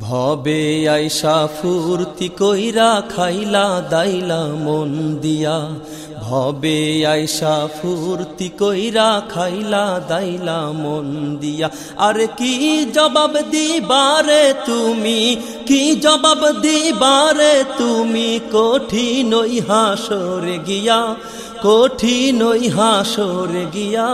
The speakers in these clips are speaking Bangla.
ভবে আইসা ফুর্তি কইরা খাইলা দাইলা মন দিয়া। ভবে আইসা ফুর্তি কইরা খাইলা দাইলা মন দিয়া। আর কি জবাব দিবারে তুমি, কি জবাব দিবারে তুমি কঠিন হাসরে গিয়া। কঠিন হাসরে গিয়া,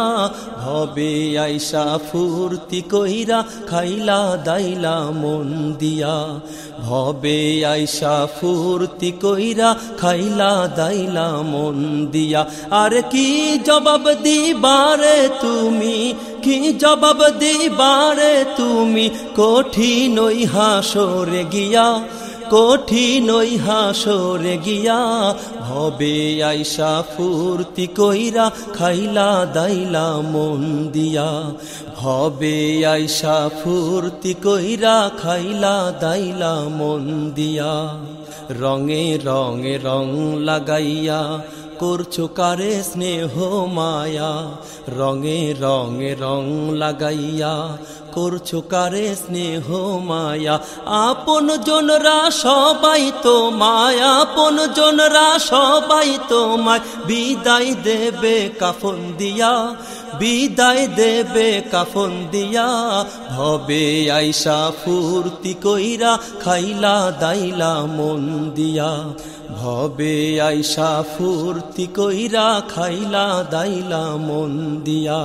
ভবে আইসা ফুর্তি কইরা, খাইলা দাইলা মন দিয়া। ভবে আইসা ফুর্তি কইরা, খাইলা দাইলা মন দিয়া। আর কি জবাব দিবারে তুমি? কি জবাব দিবারে তুমি? কঠিন হাসরে গিয়া কঠিন হাসরে গিয়া ভবে আইসা ফুর্তি কইরা খাইলা দাইলা মন দিয়া। ভবে আইসা ফুর্তি কইরা খাইলা দাইলা মন দিয়া। রঙে রঙে রং লাগাইয়া করছ কারে স্নেহ মায়া। রঙে রঙে রং লাগাইয়া করছ কারে স্নেহ মায়া? আপন জনরা সবাই তো মায়া, আপন জনরা সবাই তো মায়। বিদায় দেবে কাফন দিয়া, বিদায় দেবে কাফন দিয়া। ভবে আইসা ফুর্তি কইরা খাইলা দাইলা মন দিয়া। ভবে আইসা ফুর্তি কইরা খাইলা দাইলা মন দিয়া।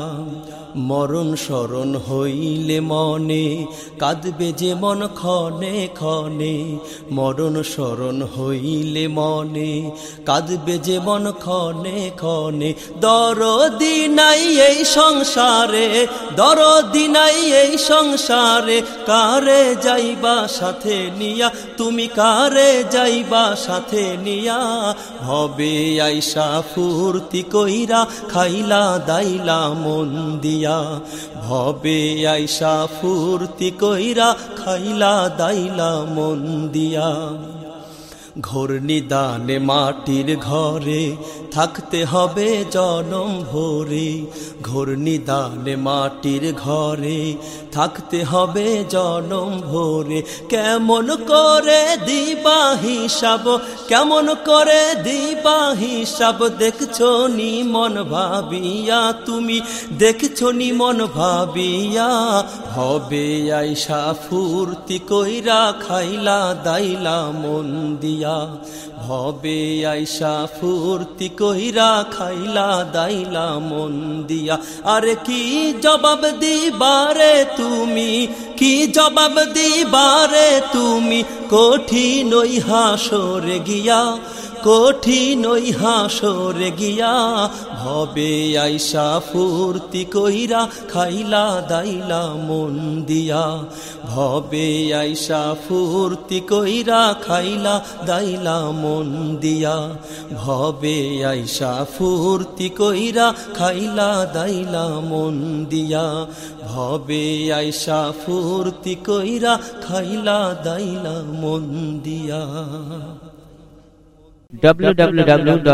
মরণ স্মরণ হইলে মনে, কাঁদবে যে মন ক্ষণে ক্ষণে। মরণ স্মরণ হইলে মনে, কাঁদবে যে মন ক্ষণে ক্ষণে। দরদি নাই এই সংসারে, দরদি নাই এই সংসারে। কারে যাইবা সাথে নিয়া, তুমি কারে যাইবা সাথে নিয়া। হবে আইসা ফুর্তি কইরা, খাইলা দাইলা মন দিয়া। ভবে আইসা ফুর্তি কইরা খাইলা দাইলা মন দিয়া। ঘোর নিদানে মাটির ঘরে থাকতে হবে জনম ভরে। ঘোর নিদানে মাটির ঘরে থাকতে হবে জনম ভরে। কেমন করে দিবা হিসাব, কেমন করে দিবা হিসাব দেখছ নি মন ভাবিয়া? তুমি দেখছ নি মন ভাবিয়া? হবে আইসা ফুর্তি কইরা খাইলা, দাইলা মন দিয়া। ভবে আইসা ফুর্তি কইরা খাইলা, দাইলা মন দিয়া। আরে কি জবাব দিবারে তুমি, কি জবাব দিবারে তুমি, কঠিন হাসরে গিয়া কঠিন হাসরে গিয়া ভবে আইসা ফুর্তি কইরা খাইলা দাইলা মন দিয়া। ভবে আইসা ফুর্তি কইরা খাইলা দাইলা মন দিয়া। ভবে আইসা ফুর্তি কইরা খাইলা দাইলা মন দিয়া। ভবে আইসা ফুর্তি কইরা খাইলা দাইলা মন দিয়া। www.onibus.in